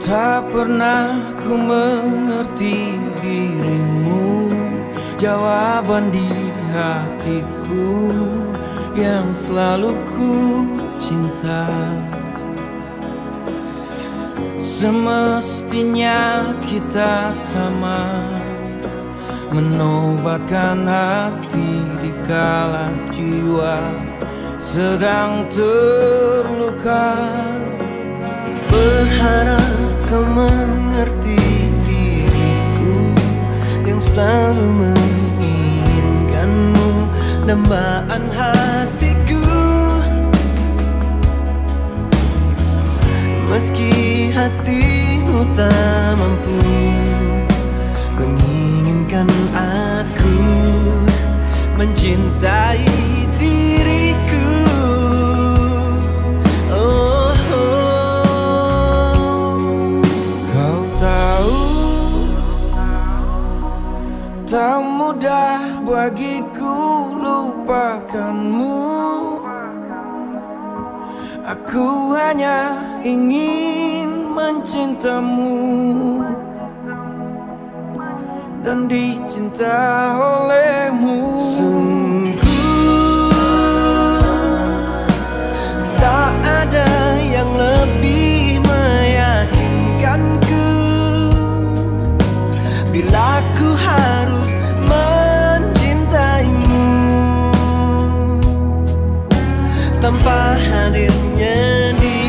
Tak pernah ku mengerti dirimu Jawaban di hatiku Yang selalu ku cinta. Semestinya kita sama Menobatkan hati di kala jiwa Sedang terluka mengerti diriku Yang selalu menginginkanmu. Dambaan hatiku Meski hatimu tak mampu Menginginkan aku Mencintai Tak mudah bagiku lupakanmu. Aku hanya ingin mencintamu. Dan dicinta olehmu. Sungguh tanpa hadirnya dirinya.